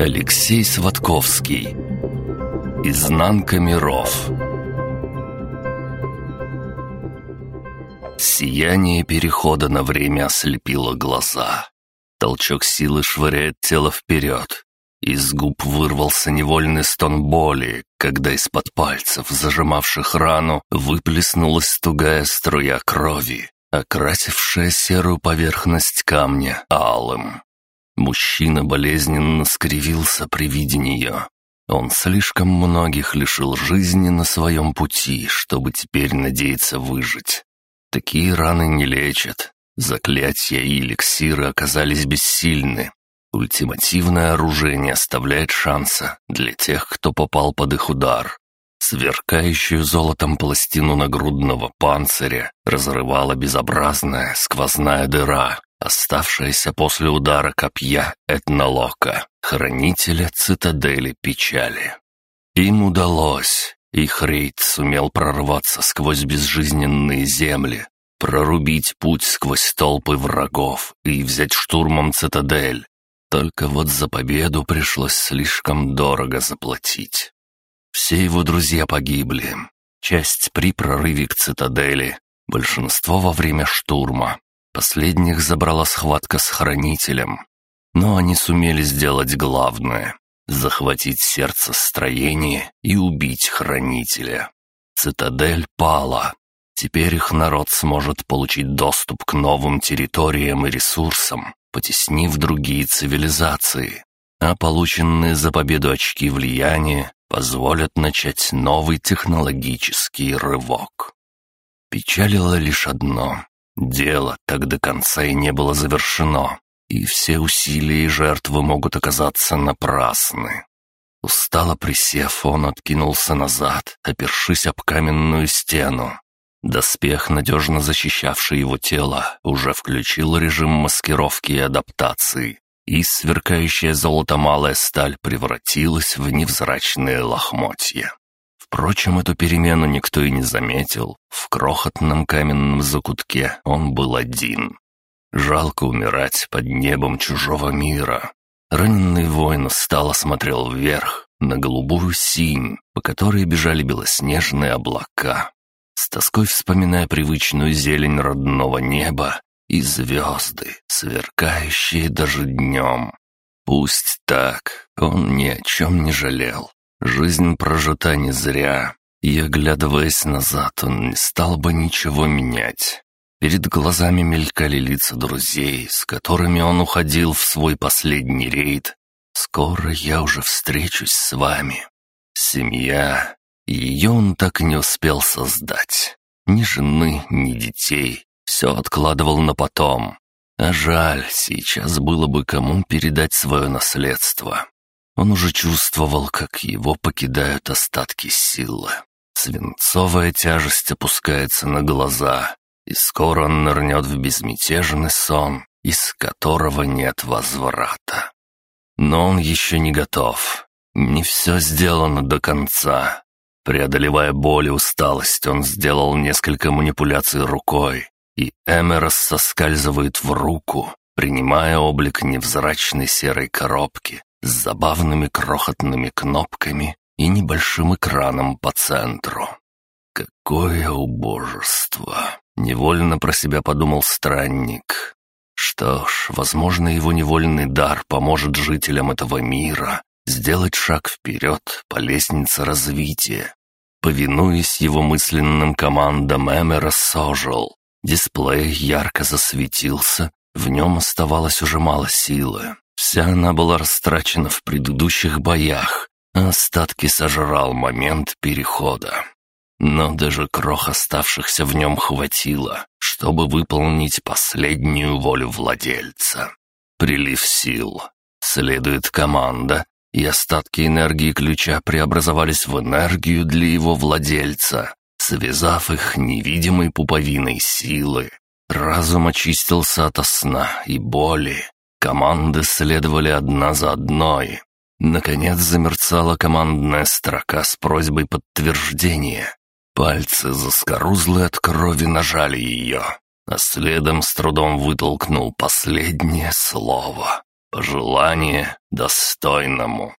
Алексей Сватковский Изнанка миров Сияние перехода на время ослепило глаза. Толчок силы швыряет тело вперед. Из губ вырвался невольный стон боли, когда из-под пальцев, зажимавших рану, выплеснулась тугая струя крови, окрасившая серую поверхность камня алым. Мужчина болезненно скривился при виде нее. Он слишком многих лишил жизни на своем пути, чтобы теперь надеяться выжить. Такие раны не лечат. Заклятия и эликсиры оказались бессильны. Ультимативное оружие не оставляет шанса для тех, кто попал под их удар. Сверкающую золотом пластину нагрудного панциря разрывала безобразная сквозная дыра, оставшаяся после удара копья Этнолока, хранителя цитадели печали. Им удалось. Их рейд сумел прорваться сквозь безжизненные земли, прорубить путь сквозь толпы врагов и взять штурмом цитадель. Только вот за победу пришлось слишком дорого заплатить. Все его друзья погибли. Часть при прорыве к цитадели, большинство во время штурма. Последних забрала схватка с хранителем. Но они сумели сделать главное захватить сердце строения и убить хранителя. Цитадель пала. Теперь их народ сможет получить доступ к новым территориям и ресурсам, потеснив другие цивилизации. А полученные за победу очки влияния позволят начать новый технологический рывок. Печалило лишь одно. Дело так до конца и не было завершено и все усилия и жертвы могут оказаться напрасны. Устало присев, он откинулся назад, опершись об каменную стену. Доспех, надежно защищавший его тело, уже включил режим маскировки и адаптации, и сверкающая золото малая сталь превратилась в невзрачные лохмотья. Впрочем, эту перемену никто и не заметил. В крохотном каменном закутке он был один. Жалко умирать под небом чужого мира. Раненый воин устало смотрел вверх, на голубую синь, по которой бежали белоснежные облака. С тоской вспоминая привычную зелень родного неба и звезды, сверкающие даже днем. Пусть так, он ни о чем не жалел. Жизнь прожита не зря, и, оглядываясь назад, он не стал бы ничего менять. Перед глазами мелькали лица друзей, с которыми он уходил в свой последний рейд. «Скоро я уже встречусь с вами. Семья. Ее он так и не успел создать. Ни жены, ни детей. Все откладывал на потом. А жаль, сейчас было бы кому передать свое наследство. Он уже чувствовал, как его покидают остатки силы. Свинцовая тяжесть опускается на глаза, и скоро он нырнет в безмятежный сон, из которого нет возврата. Но он еще не готов. Не все сделано до конца. Преодолевая боль и усталость, он сделал несколько манипуляций рукой, и Эмерос соскальзывает в руку, принимая облик невзрачной серой коробки с забавными крохотными кнопками и небольшим экраном по центру. Какое убожество! Невольно про себя подумал странник. Что ж, возможно, его невольный дар поможет жителям этого мира сделать шаг вперед по лестнице развития. Повинуясь его мысленным командам, Эмера сожил. Дисплей ярко засветился, в нем оставалось уже мало силы. Вся она была растрачена в предыдущих боях, а остатки сожрал момент перехода. Но даже крох оставшихся в нем хватило, чтобы выполнить последнюю волю владельца. Прилив сил. Следует команда, и остатки энергии ключа преобразовались в энергию для его владельца, связав их невидимой пуповиной силы. Разум очистился от сна и боли. Команды следовали одна за одной. Наконец замерцала командная строка с просьбой подтверждения. Пальцы заскорузлые от крови нажали ее. а следом с трудом вытолкнул последнее слово. Пожелание достойному.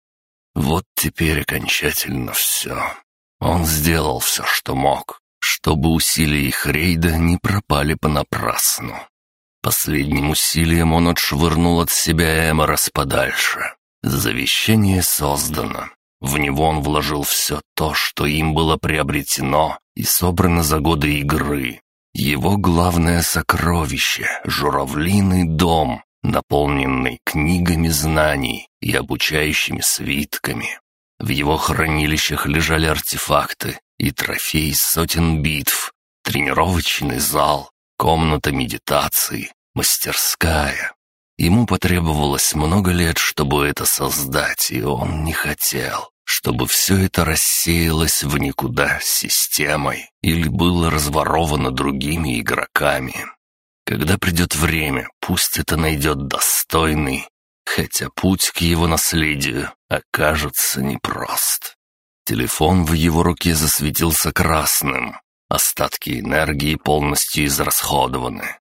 Вот теперь окончательно все. Он сделал все, что мог, чтобы усилия их рейда не пропали понапрасну. Последним усилием он отшвырнул от себя Эморос подальше. Завещание создано. В него он вложил все то, что им было приобретено и собрано за годы игры. Его главное сокровище — журавлиный дом, наполненный книгами знаний и обучающими свитками. В его хранилищах лежали артефакты и трофеи сотен битв, тренировочный зал, комната медитации, мастерская. Ему потребовалось много лет, чтобы это создать, и он не хотел, чтобы все это рассеялось в никуда системой или было разворовано другими игроками. Когда придет время, пусть это найдет достойный, хотя путь к его наследию окажется непрост. Телефон в его руке засветился красным. Остатки энергии полностью израсходованы.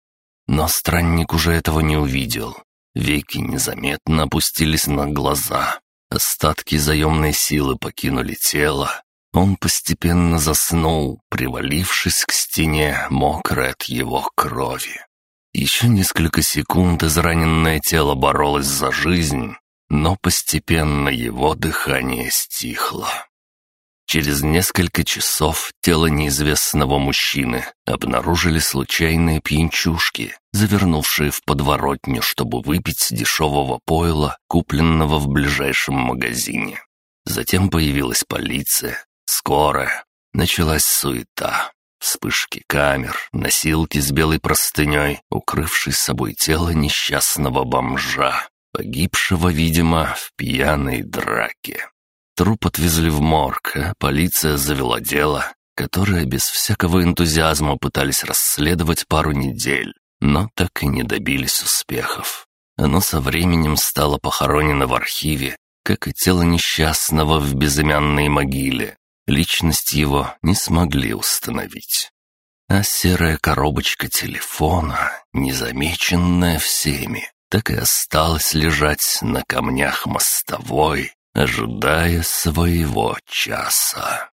Но странник уже этого не увидел. Веки незаметно опустились на глаза. Остатки заемной силы покинули тело. Он постепенно заснул, привалившись к стене, мокрой от его крови. Еще несколько секунд израненное тело боролось за жизнь, но постепенно его дыхание стихло. Через несколько часов тело неизвестного мужчины обнаружили случайные пьянчушки, завернувшие в подворотню, чтобы выпить дешевого пойла, купленного в ближайшем магазине. Затем появилась полиция, скорая. Началась суета. Вспышки камер, носилки с белой простыней, укрывшей собой тело несчастного бомжа, погибшего, видимо, в пьяной драке. Труп отвезли в морг, а полиция завела дело, которое без всякого энтузиазма пытались расследовать пару недель, но так и не добились успехов. Оно со временем стало похоронено в архиве, как и тело несчастного в безымянной могиле. Личность его не смогли установить. А серая коробочка телефона, незамеченная всеми, так и осталась лежать на камнях мостовой, ожидая своего часа.